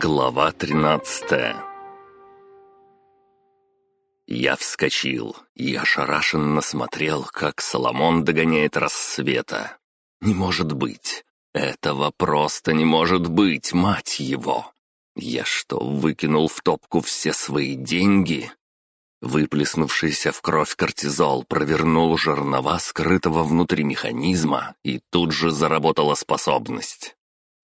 Глава 13 Я вскочил и ошарашенно смотрел, как Соломон догоняет рассвета. Не может быть. Этого просто не может быть, мать его. Я что, выкинул в топку все свои деньги? Выплеснувшийся в кровь кортизол провернул жернова скрытого внутри механизма, и тут же заработала способность.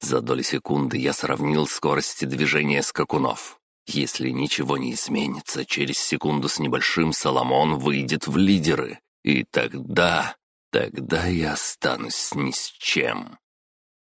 За доли секунды я сравнил скорости движения скакунов. Если ничего не изменится, через секунду с небольшим Соломон выйдет в лидеры. И тогда... тогда я останусь ни с чем.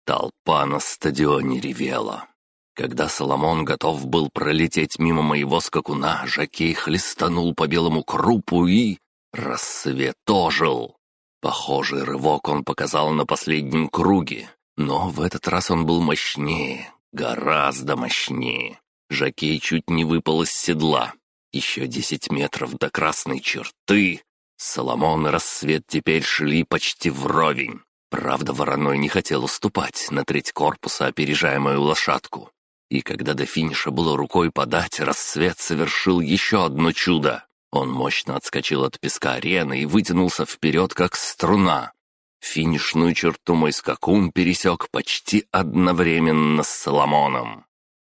Толпа на стадионе ревела. Когда Соломон готов был пролететь мимо моего скакуна, Жакей хлестанул по белому крупу и... Рассвет ожил. Похожий рывок он показал на последнем круге, но в этот раз он был мощнее, гораздо мощнее. Жакей чуть не выпал из седла. Еще десять метров до красной черты. Соломон и рассвет теперь шли почти вровень. Правда, вороной не хотел уступать на треть корпуса, опережая мою лошадку. И когда до финиша было рукой подать, рассвет совершил еще одно чудо. Он мощно отскочил от песка арены и вытянулся вперед, как струна. Финишную черту мой скакун пересек почти одновременно с Соломоном.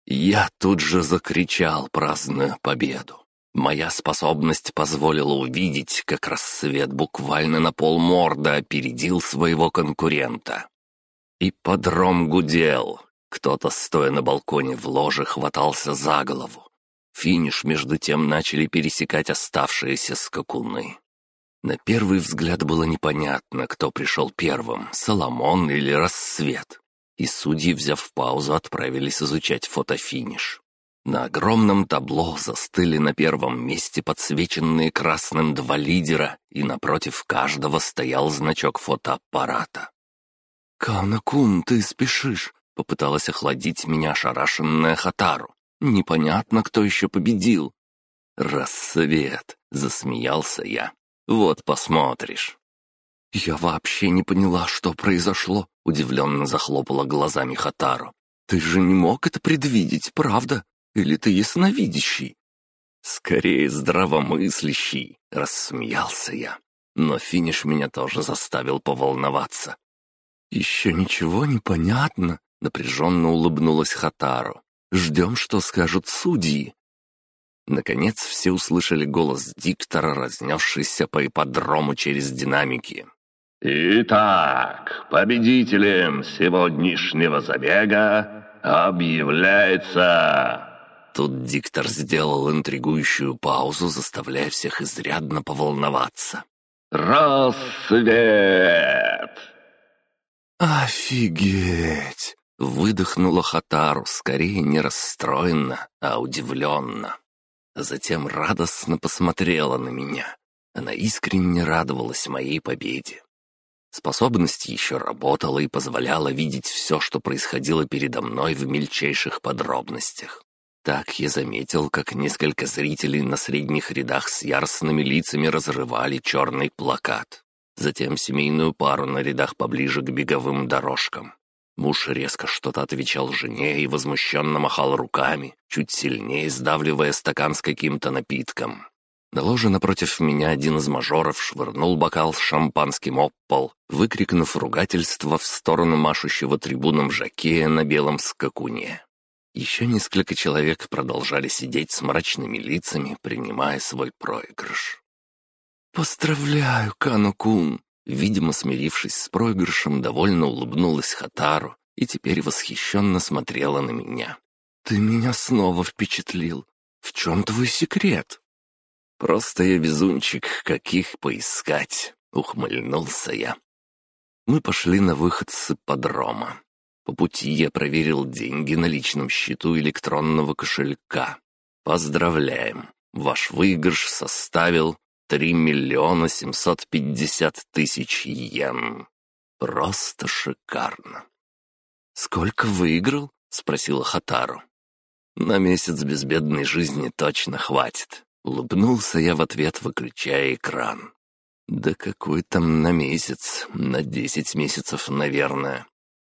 Я тут же закричал, праздную победу. Моя способность позволила увидеть, как рассвет буквально на полморда опередил своего конкурента. И подром гудел. Кто-то, стоя на балконе в ложе, хватался за голову. Финиш между тем начали пересекать оставшиеся скакуны. На первый взгляд было непонятно, кто пришел первым, Соломон или Рассвет. И судьи, взяв паузу, отправились изучать фотофиниш. На огромном табло застыли на первом месте подсвеченные красным два лидера, и напротив каждого стоял значок фотоаппарата. «Канакун, ты спешишь!» — попыталась охладить меня ошарашенная Хатару. «Непонятно, кто еще победил». «Рассвет!» — засмеялся я. Вот посмотришь». «Я вообще не поняла, что произошло», — удивленно захлопала глазами Хатару. «Ты же не мог это предвидеть, правда? Или ты ясновидящий?» «Скорее здравомыслящий», — рассмеялся я. Но финиш меня тоже заставил поволноваться. «Еще ничего не понятно», — напряженно улыбнулась Хатару. «Ждем, что скажут судьи». Наконец все услышали голос диктора, разнесшийся по ипподрому через динамики. «Итак, победителем сегодняшнего забега объявляется...» Тут диктор сделал интригующую паузу, заставляя всех изрядно поволноваться. «Рассвет!» «Офигеть!» — выдохнула Хатару, скорее не расстроенно, а удивленно затем радостно посмотрела на меня. Она искренне радовалась моей победе. Способность еще работала и позволяла видеть все, что происходило передо мной в мельчайших подробностях. Так я заметил, как несколько зрителей на средних рядах с яростными лицами разрывали черный плакат. Затем семейную пару на рядах поближе к беговым дорожкам. Муж резко что-то отвечал жене и возмущенно махал руками, чуть сильнее сдавливая стакан с каким-то напитком. На ложе напротив меня один из мажоров швырнул бокал с шампанским об выкрикнув ругательство в сторону машущего трибуном жакея на белом скакуне. Еще несколько человек продолжали сидеть с мрачными лицами, принимая свой проигрыш. «Поздравляю, Кану-кун!» Видимо, смирившись с проигрышем, довольно улыбнулась Хатару и теперь восхищенно смотрела на меня. «Ты меня снова впечатлил. В чем твой секрет?» «Просто я везунчик, каких поискать», — ухмыльнулся я. Мы пошли на выход с ипподрома. По пути я проверил деньги на личном счету электронного кошелька. Поздравляем! Ваш выигрыш составил Три миллиона семьсот пятьдесят тысяч йен. Просто шикарно. «Сколько выиграл?» — спросила Хатару. «На месяц безбедной жизни точно хватит», — улыбнулся я в ответ, выключая экран. «Да какой там на месяц? На десять месяцев, наверное».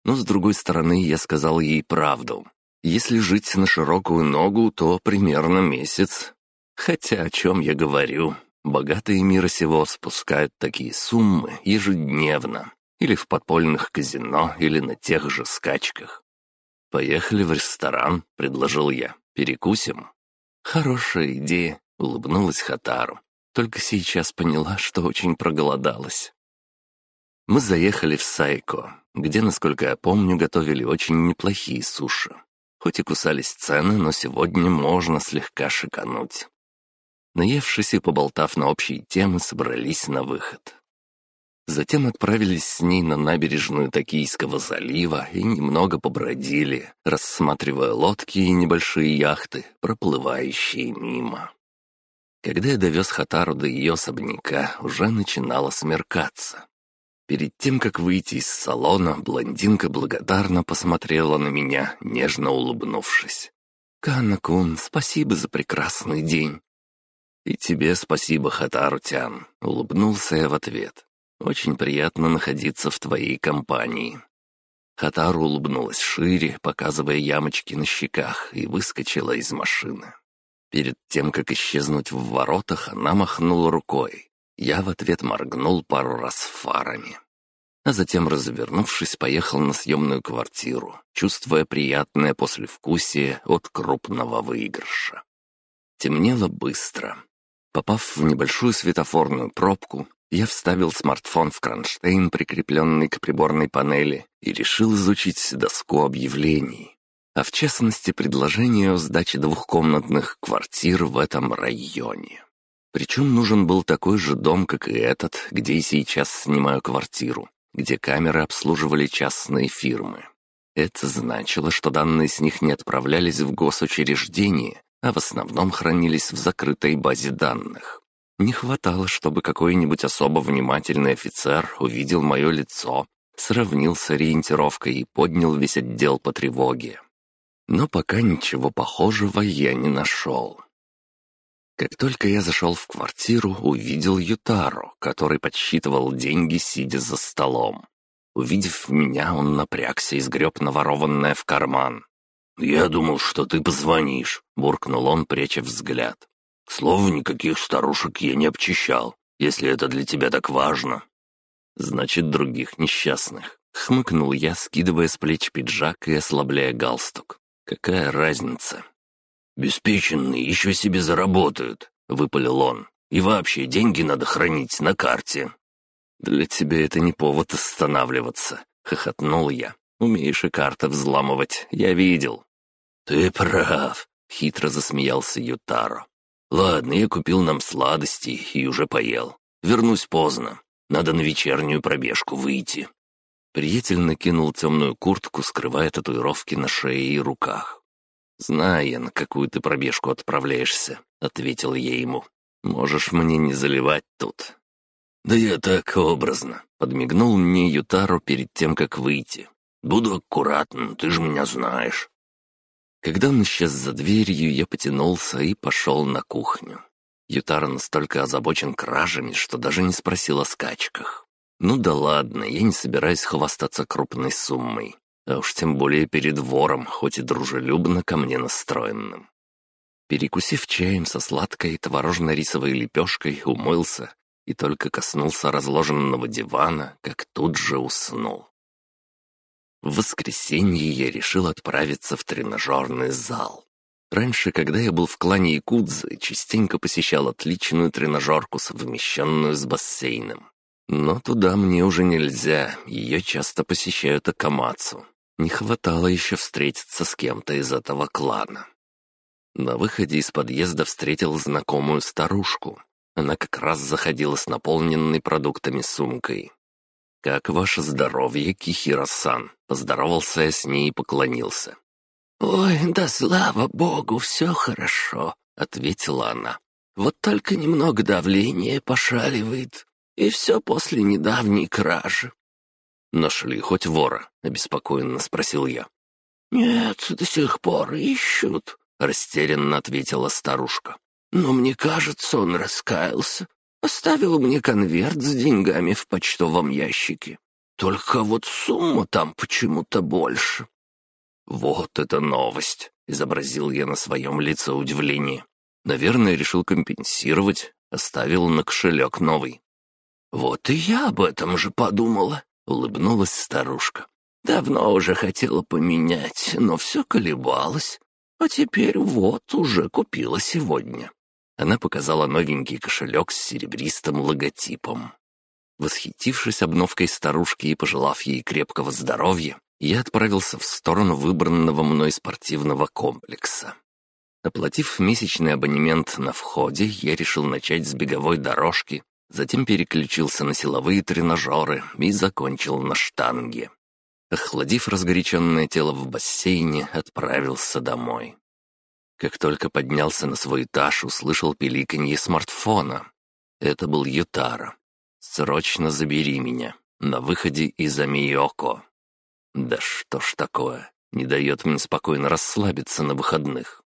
Но, с другой стороны, я сказал ей правду. Если жить на широкую ногу, то примерно месяц. Хотя о чем я говорю? Богатые мира сего спускают такие суммы ежедневно. Или в подпольных казино, или на тех же скачках. «Поехали в ресторан», — предложил я. «Перекусим». «Хорошая идея», — улыбнулась Хатару. Только сейчас поняла, что очень проголодалась. Мы заехали в Сайко, где, насколько я помню, готовили очень неплохие суши. Хоть и кусались цены, но сегодня можно слегка шикануть. Наевшись и поболтав на общие темы, собрались на выход. Затем отправились с ней на набережную Токийского залива и немного побродили, рассматривая лодки и небольшие яхты, проплывающие мимо. Когда я довез Хатару до ее особняка, уже начинало смеркаться. Перед тем, как выйти из салона, блондинка благодарно посмотрела на меня, нежно улыбнувшись. «Канна-кун, спасибо за прекрасный день». «И тебе спасибо, Хатару-тян», — улыбнулся я в ответ. «Очень приятно находиться в твоей компании». Хатару улыбнулась шире, показывая ямочки на щеках, и выскочила из машины. Перед тем, как исчезнуть в воротах, она махнула рукой. Я в ответ моргнул пару раз фарами. А затем, развернувшись, поехал на съемную квартиру, чувствуя приятное послевкусие от крупного выигрыша. Темнело быстро. Попав в небольшую светофорную пробку, я вставил смартфон в кронштейн, прикрепленный к приборной панели, и решил изучить доску объявлений. А в частности, предложение о сдаче двухкомнатных квартир в этом районе. Причем нужен был такой же дом, как и этот, где и сейчас снимаю квартиру, где камеры обслуживали частные фирмы. Это значило, что данные с них не отправлялись в госучреждение, а в основном хранились в закрытой базе данных. Не хватало, чтобы какой-нибудь особо внимательный офицер увидел мое лицо, сравнил с ориентировкой и поднял весь отдел по тревоге. Но пока ничего похожего я не нашел. Как только я зашел в квартиру, увидел Ютару, который подсчитывал деньги, сидя за столом. Увидев меня, он напрягся и сгреб наворованное в карман. «Я думал, что ты позвонишь», — буркнул он, пряча взгляд. «К слову, никаких старушек я не обчищал, если это для тебя так важно». «Значит, других несчастных», — хмыкнул я, скидывая с плеч пиджак и ослабляя галстук. «Какая разница?» «Беспеченные еще себе заработают», — выпалил он. «И вообще деньги надо хранить на карте». «Для тебя это не повод останавливаться», — хохотнул я. «Умеешь и карты взламывать, я видел». «Ты прав», — хитро засмеялся Ютаро. «Ладно, я купил нам сладостей и уже поел. Вернусь поздно. Надо на вечернюю пробежку выйти». Приятель накинул темную куртку, скрывая татуировки на шее и руках. «Знаю на какую ты пробежку отправляешься», — ответил я ему. «Можешь мне не заливать тут». «Да я так образно», — подмигнул мне Ютару перед тем, как выйти. «Буду аккуратным, ты же меня знаешь». Когда он исчез за дверью, я потянулся и пошел на кухню. Ютара настолько озабочен кражами, что даже не спросил о скачках. Ну да ладно, я не собираюсь хвастаться крупной суммой а уж тем более перед вором, хоть и дружелюбно ко мне настроенным. Перекусив чаем со сладкой творожно-рисовой лепешкой, умылся и только коснулся разложенного дивана, как тут же уснул. В воскресенье я решил отправиться в тренажерный зал. Раньше, когда я был в клане Якудзы, частенько посещал отличную тренажерку, совмещенную с бассейном. Но туда мне уже нельзя, ее часто посещают Акамацу. Не хватало еще встретиться с кем-то из этого клана. На выходе из подъезда встретил знакомую старушку. Она как раз заходила с наполненной продуктами сумкой. «Как ваше здоровье, Кихира-сан?» Поздоровался я с ней и поклонился. «Ой, да слава богу, все хорошо», — ответила она. «Вот только немного давления пошаливает. И все после недавней кражи. «Нашли хоть вора?» — обеспокоенно спросил я. «Нет, до сих пор ищут», — растерянно ответила старушка. «Но мне кажется, он раскаялся. Оставил мне конверт с деньгами в почтовом ящике. Только вот сумма там почему-то больше». «Вот это новость!» — изобразил я на своем лице удивление. Наверное, решил компенсировать, оставил на кошелек новый. «Вот и я об этом же подумала», — улыбнулась старушка. «Давно уже хотела поменять, но все колебалось. А теперь вот уже купила сегодня». Она показала новенький кошелек с серебристым логотипом. Восхитившись обновкой старушки и пожелав ей крепкого здоровья, я отправился в сторону выбранного мной спортивного комплекса. Оплатив месячный абонемент на входе, я решил начать с беговой дорожки, затем переключился на силовые тренажеры и закончил на штанге. Охладив разгоряченное тело в бассейне, отправился домой. Как только поднялся на свой этаж, услышал пиликанье смартфона. Это был Ютара. «Срочно забери меня. На выходе из Амиоко». Да что ж такое, не дает мне спокойно расслабиться на выходных.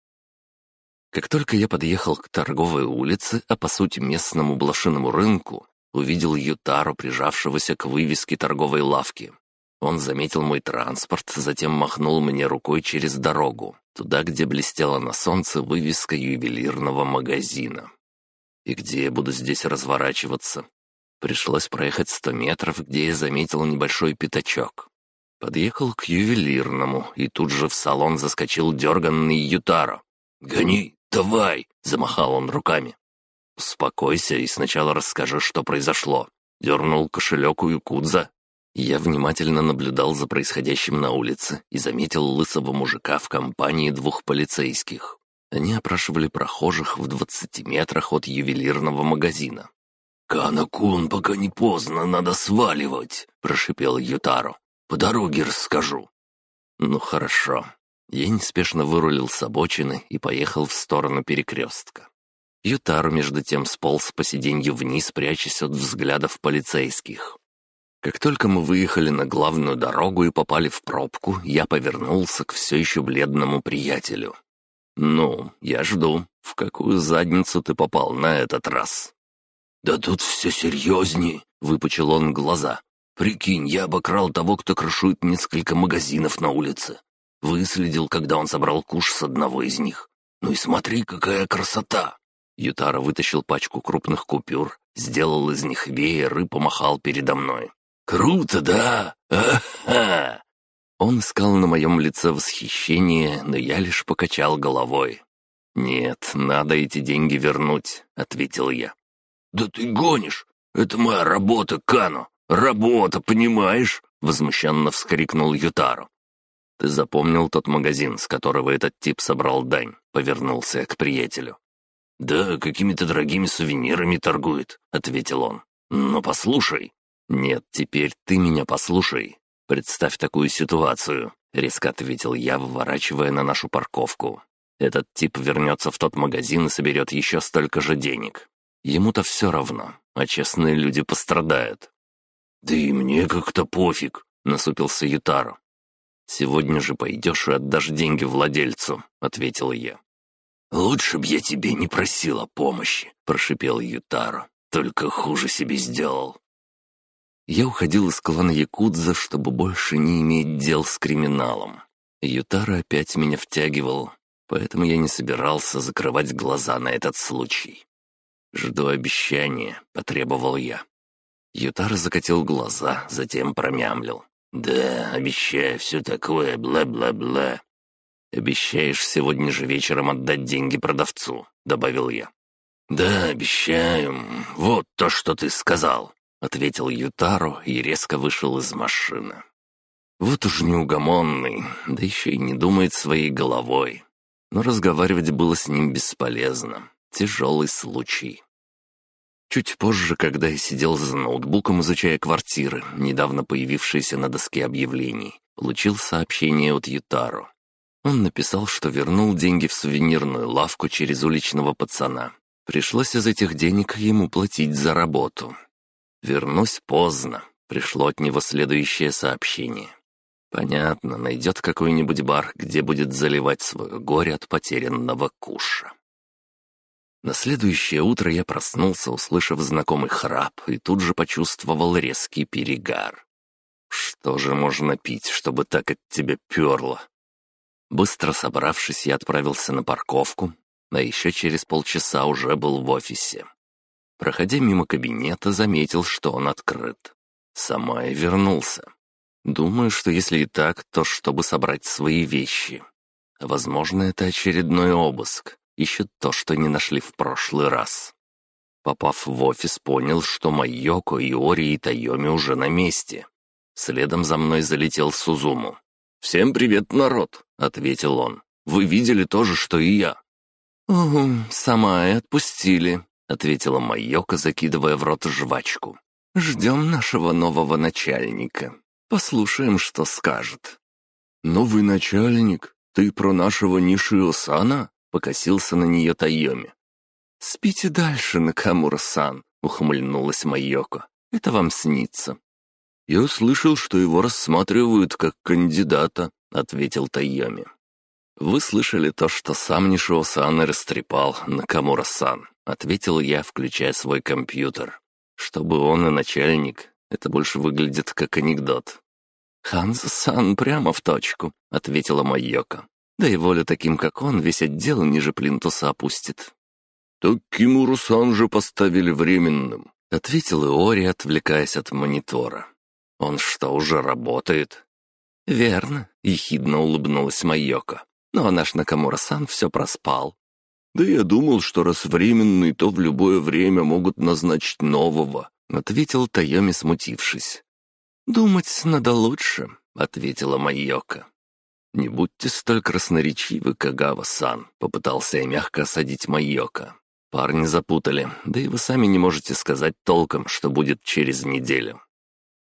Как только я подъехал к торговой улице, а по сути местному блошиному рынку, увидел Ютару, прижавшегося к вывеске торговой лавки. Он заметил мой транспорт, затем махнул мне рукой через дорогу, туда, где блестела на солнце вывеска ювелирного магазина. И где я буду здесь разворачиваться? Пришлось проехать сто метров, где я заметил небольшой пятачок. Подъехал к ювелирному, и тут же в салон заскочил дерганный Ютаро. «Гони, давай!» — замахал он руками. «Успокойся и сначала расскажи, что произошло». Дернул кошелек у Якудза. Я внимательно наблюдал за происходящим на улице и заметил лысого мужика в компании двух полицейских. Они опрашивали прохожих в двадцати метрах от ювелирного магазина. «Канакун, пока не поздно, надо сваливать», — прошипел Ютаро. «По дороге расскажу». «Ну хорошо». Я неспешно вырулил с обочины и поехал в сторону перекрестка. Ютару, между тем, сполз по сиденью вниз, прячась от взглядов полицейских. Как только мы выехали на главную дорогу и попали в пробку, я повернулся к все еще бледному приятелю. «Ну, я жду. В какую задницу ты попал на этот раз?» «Да тут все серьезнее», — выпучил он глаза. «Прикинь, я обокрал того, кто крышует несколько магазинов на улице. Выследил, когда он собрал куш с одного из них. Ну и смотри, какая красота!» Ютара вытащил пачку крупных купюр, сделал из них веер и помахал передо мной. «Круто, да? Ага!» Он искал на моем лице восхищение, но я лишь покачал головой. «Нет, надо эти деньги вернуть», — ответил я. «Да ты гонишь! Это моя работа, Кано! Работа, понимаешь?» — возмущенно вскрикнул Ютару. «Ты запомнил тот магазин, с которого этот тип собрал дань?» — повернулся к приятелю. «Да, какими-то дорогими сувенирами торгует», — ответил он. «Но послушай». «Нет, теперь ты меня послушай. Представь такую ситуацию», — резко ответил я, выворачивая на нашу парковку. «Этот тип вернется в тот магазин и соберет еще столько же денег. Ему-то все равно, а честные люди пострадают. «Да и мне как-то пофиг», — насупился Ютаро. «Сегодня же пойдешь и отдашь деньги владельцу», — ответил я. «Лучше б я тебе не просила помощи», — прошипел Ютаро. «Только хуже себе сделал». Я уходил из клана Якудза, чтобы больше не иметь дел с криминалом. Ютаро опять меня втягивал, поэтому я не собирался закрывать глаза на этот случай. «Жду обещания», — потребовал я. Ютар закатил глаза, затем промямлил. «Да, обещаю все такое, бла-бла-бла». «Обещаешь сегодня же вечером отдать деньги продавцу», — добавил я. «Да, обещаю. Вот то, что ты сказал», — ответил Ютару и резко вышел из машины. Вот уж неугомонный, да еще и не думает своей головой. Но разговаривать было с ним бесполезно. Тяжелый случай. Чуть позже, когда я сидел за ноутбуком, изучая квартиры, недавно появившиеся на доске объявлений, получил сообщение от Ютаро. Он написал, что вернул деньги в сувенирную лавку через уличного пацана. Пришлось из этих денег ему платить за работу. «Вернусь поздно», — пришло от него следующее сообщение. Понятно, найдет какой-нибудь бар, где будет заливать свое горе от потерянного куша. На следующее утро я проснулся, услышав знакомый храп, и тут же почувствовал резкий перегар. Что же можно пить, чтобы так от тебя перло? Быстро собравшись, я отправился на парковку, а еще через полчаса уже был в офисе. Проходя мимо кабинета, заметил, что он открыт. Сама и вернулся. Думаю, что если и так, то чтобы собрать свои вещи. Возможно, это очередной обыск. Ищут то, что не нашли в прошлый раз. Попав в офис, понял, что Майоко, Иори и Тайоми уже на месте. Следом за мной залетел Сузуму. «Всем привет, народ!» — ответил он. «Вы видели то же, что и я?» «Угу, сама и отпустили», — ответила Майока, закидывая в рот жвачку. «Ждем нашего нового начальника. Послушаем, что скажет». «Новый начальник? Ты про нашего Нишио-сана?» — покосился на нее Тайоми. «Спите дальше, Накамура-сан», — ухмыльнулась Майоко. «Это вам снится». «Я слышал, что его рассматривают как кандидата», — ответил Тайоми. «Вы слышали то, что сам Нишио-сан растрепал Накамура-сан», — ответил я, включая свой компьютер. «Чтобы он и начальник, это больше выглядит как анекдот». «Ханзо-сан прямо в точку», — ответила Майока. «Да и воля таким, как он, весь отдел ниже плинтуса опустит». «Так Кимуру-сан же поставили временным», — ответил Иори, отвлекаясь от монитора. «Он что, уже работает?» «Верно», — ехидно улыбнулась Майоко. «Но наш Накамура-сан все проспал». «Да я думал, что раз временный, то в любое время могут назначить нового», — ответил Тайоми, смутившись. «Думать надо лучше», — ответила Майока. «Не будьте столь красноречивы, Кагава-сан», — попытался я мягко осадить Майока. «Парни запутали, да и вы сами не можете сказать толком, что будет через неделю».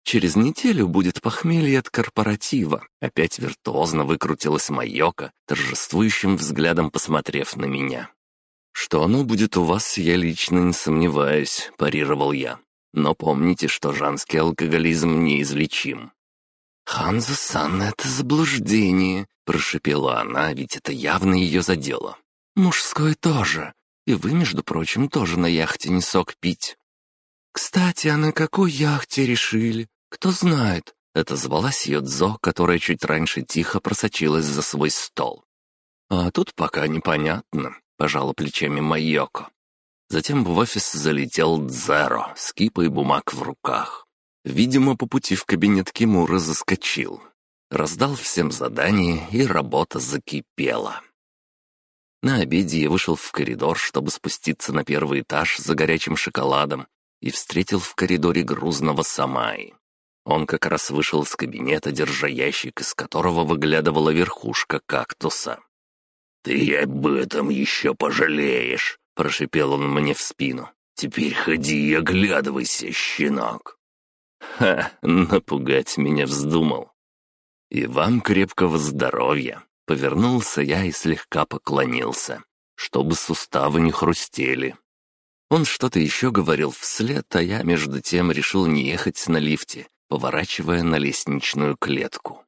Через неделю будет похмелье от корпоратива. Опять виртуозно выкрутилась Майока, торжествующим взглядом посмотрев на меня. «Что оно будет у вас, я лично не сомневаюсь», — парировал я. «Но помните, что женский алкоголизм неизлечим». «Ханзо-сан, это заблуждение», — прошепела она, ведь это явно ее задело. «Мужской тоже. И вы, между прочим, тоже на яхте не сок пить». «Кстати, а на какой яхте решили?» «Кто знает?» — это звалась Йодзо, которая чуть раньше тихо просочилась за свой стол. «А тут пока непонятно», — пожала плечами Майоко. Затем в офис залетел Дзеро с кипой бумаг в руках. Видимо, по пути в кабинет Кимура заскочил. Раздал всем задание, и работа закипела. На обеде я вышел в коридор, чтобы спуститься на первый этаж за горячим шоколадом, и встретил в коридоре грузного Самай. Он как раз вышел из кабинета, держа ящик, из которого выглядывала верхушка кактуса. «Ты об этом еще пожалеешь», — прошипел он мне в спину. «Теперь ходи и оглядывайся, щенок». Ха, напугать меня вздумал. «И вам крепкого здоровья!» Повернулся я и слегка поклонился, чтобы суставы не хрустели. Он что-то еще говорил вслед, а я между тем решил не ехать на лифте, поворачивая на лестничную клетку.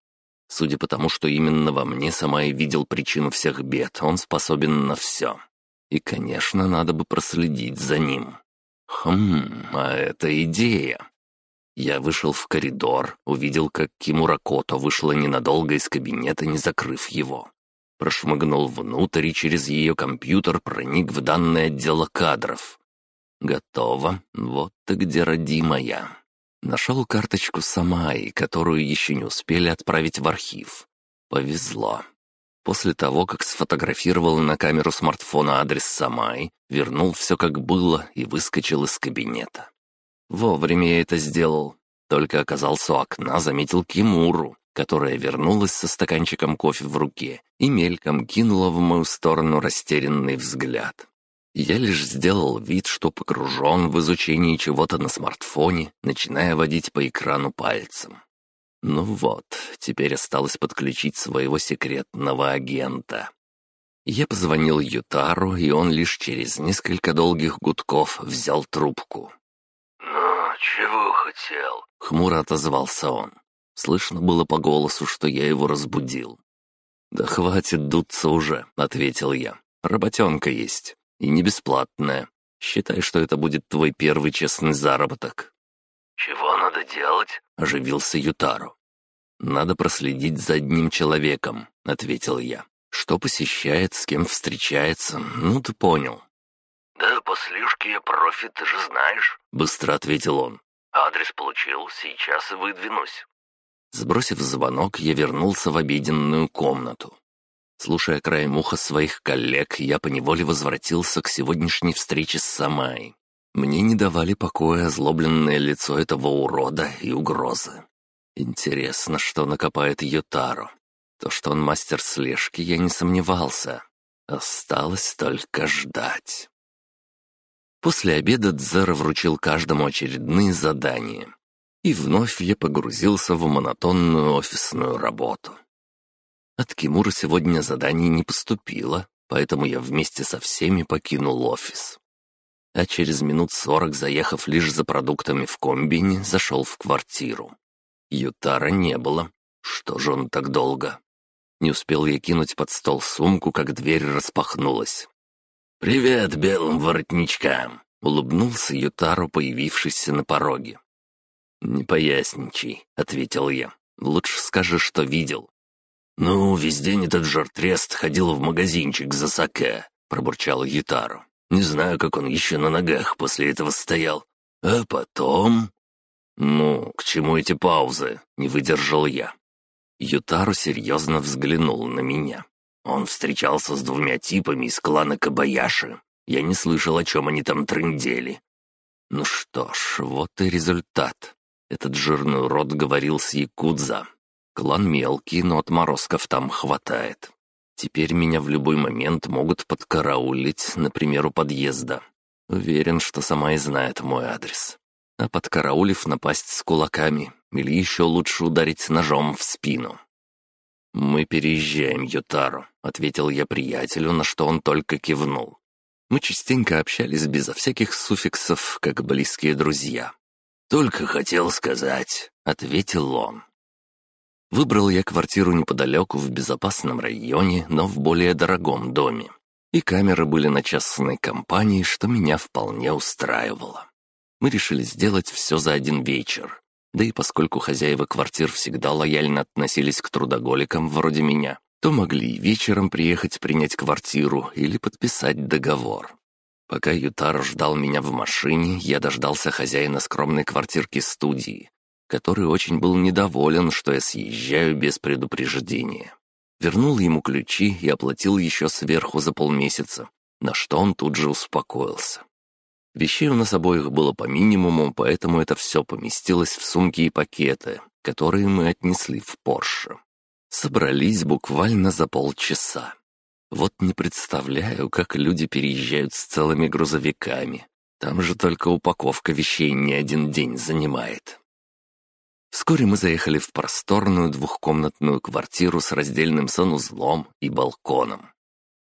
Судя по тому, что именно во мне сама и видел причину всех бед, он способен на все. И, конечно, надо бы проследить за ним. Хм, а это идея. Я вышел в коридор, увидел, как Кимура Кото вышла ненадолго из кабинета, не закрыв его. Прошмыгнул внутрь и через ее компьютер проник в данное отдела кадров. Готово. Вот ты где, родимая. Нашел карточку Самаи, которую еще не успели отправить в архив. Повезло. После того, как сфотографировал на камеру смартфона адрес Самай, вернул все как было и выскочил из кабинета. Вовремя я это сделал. Только оказался у окна, заметил Кимуру, которая вернулась со стаканчиком кофе в руке и мельком кинула в мою сторону растерянный взгляд. Я лишь сделал вид, что погружен в изучение чего-то на смартфоне, начиная водить по экрану пальцем. Ну вот, теперь осталось подключить своего секретного агента. Я позвонил Ютару, и он лишь через несколько долгих гудков взял трубку. «Ну, чего хотел?» — хмуро отозвался он. Слышно было по голосу, что я его разбудил. «Да хватит дуться уже», — ответил я. «Работенка есть». И не бесплатная. Считай, что это будет твой первый честный заработок». «Чего надо делать?» — оживился Ютару. «Надо проследить за одним человеком», — ответил я. «Что посещает, с кем встречается, ну ты понял». «Да по слежке я профи, ты же знаешь», — быстро ответил он. «Адрес получил, сейчас и выдвинусь». Сбросив звонок, я вернулся в обеденную комнату. Слушая краем уха своих коллег, я поневоле возвратился к сегодняшней встрече с Самай. Мне не давали покоя озлобленное лицо этого урода и угрозы. Интересно, что накопает Ютаро. То, что он мастер слежки, я не сомневался. Осталось только ждать. После обеда Дзера вручил каждому очередные задания. И вновь я погрузился в монотонную офисную работу. От Кимура сегодня заданий не поступило, поэтому я вместе со всеми покинул офис. А через минут сорок, заехав лишь за продуктами в комбине, зашел в квартиру. Ютара не было. Что же он так долго? Не успел я кинуть под стол сумку, как дверь распахнулась. «Привет белым воротничкам!» — улыбнулся Ютару, появившийся на пороге. «Не поясничай», — ответил я. «Лучше скажи, что видел». «Ну, весь день этот жартрест ходил в магазинчик за саке», — пробурчал Ютару. «Не знаю, как он еще на ногах после этого стоял. А потом...» «Ну, к чему эти паузы?» — не выдержал я. Ютару серьезно взглянул на меня. Он встречался с двумя типами из клана Кабаяши. Я не слышал, о чем они там трындели. Ну что ж, вот и результат. Этот жирный урод говорил с Якудза. Клан мелкий, но отморозков там хватает. Теперь меня в любой момент могут подкараулить, например, у подъезда. Уверен, что сама и знает мой адрес а подкараулив напасть с кулаками или еще лучше ударить ножом в спину. «Мы переезжаем, Ютару», — ответил я приятелю, на что он только кивнул. Мы частенько общались безо всяких суффиксов, как близкие друзья. «Только хотел сказать», — ответил он. Выбрал я квартиру неподалеку, в безопасном районе, но в более дорогом доме. И камеры были на частной компании, что меня вполне устраивало мы решили сделать все за один вечер. Да и поскольку хозяева квартир всегда лояльно относились к трудоголикам вроде меня, то могли вечером приехать принять квартиру или подписать договор. Пока Ютар ждал меня в машине, я дождался хозяина скромной квартирки студии, который очень был недоволен, что я съезжаю без предупреждения. Вернул ему ключи и оплатил еще сверху за полмесяца, на что он тут же успокоился. Вещей у нас обоих было по минимуму, поэтому это все поместилось в сумки и пакеты, которые мы отнесли в Порше. Собрались буквально за полчаса. Вот не представляю, как люди переезжают с целыми грузовиками. Там же только упаковка вещей не один день занимает. Вскоре мы заехали в просторную двухкомнатную квартиру с раздельным санузлом и балконом.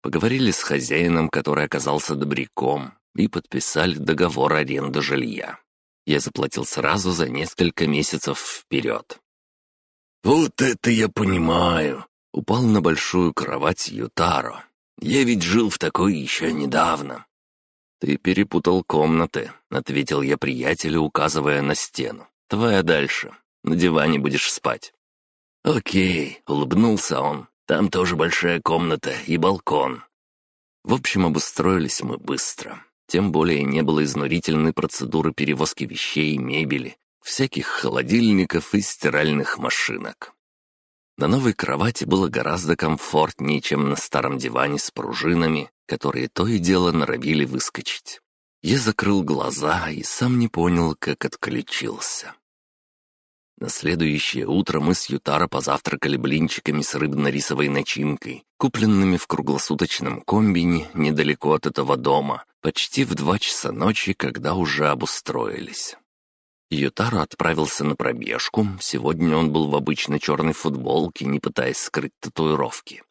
Поговорили с хозяином, который оказался добряком, и подписали договор аренды жилья. Я заплатил сразу за несколько месяцев вперед. «Вот это я понимаю!» — упал на большую кровать Ютаро. «Я ведь жил в такой еще недавно». «Ты перепутал комнаты», — ответил я приятелю, указывая на стену. «Твоя дальше. На диване будешь спать». «Окей», — улыбнулся он. «Там тоже большая комната и балкон». В общем, обустроились мы быстро. Тем более не было изнурительной процедуры перевозки вещей и мебели, всяких холодильников и стиральных машинок. На новой кровати было гораздо комфортнее, чем на старом диване с пружинами, которые то и дело норовили выскочить. Я закрыл глаза и сам не понял, как отключился. На следующее утро мы с Ютара позавтракали блинчиками с рыбно-рисовой начинкой, купленными в круглосуточном комбине недалеко от этого дома, почти в два часа ночи, когда уже обустроились. Ютара отправился на пробежку, сегодня он был в обычной черной футболке, не пытаясь скрыть татуировки.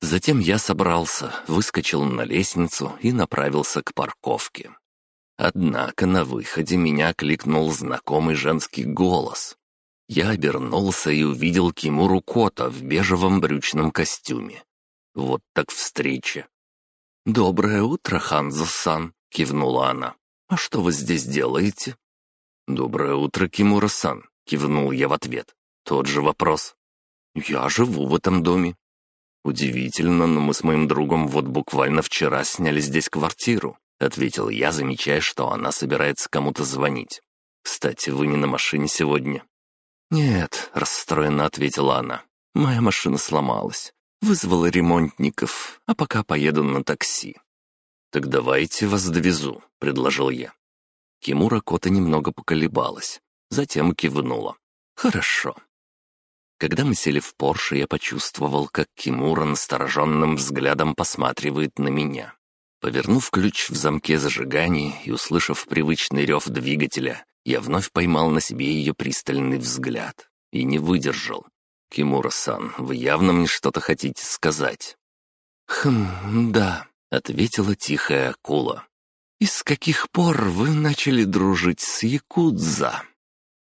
Затем я собрался, выскочил на лестницу и направился к парковке. Однако на выходе меня кликнул знакомый женский голос. Я обернулся и увидел Кимуру Кота в бежевом брючном Вот так встреча. «Доброе утро, Ханзо-сан», — кивнула она. «А что вы здесь делаете?» «Доброе утро, Кимура-сан», — кивнул я в ответ. «Тот же вопрос. Я живу в этом доме». «Удивительно, но мы с моим другом вот буквально вчера сняли здесь квартиру», — ответил я, замечая, что она собирается кому-то звонить. «Кстати, вы не на машине сегодня?» «Нет», — расстроенно ответила она. «Моя машина сломалась. Вызвала ремонтников, а пока поеду на такси». «Так давайте вас довезу», — предложил я. Кимура Кота немного поколебалась, затем кивнула. «Хорошо». Когда мы сели в Порше, я почувствовал, как Кимура настороженным взглядом посматривает на меня. Повернув ключ в замке зажигания и услышав привычный рев двигателя, я вновь поймал на себе ее пристальный взгляд и не выдержал. «Кимура-сан, вы явно мне что-то хотите сказать?» «Хм, да», — ответила тихая акула. «И с каких пор вы начали дружить с Якудза?»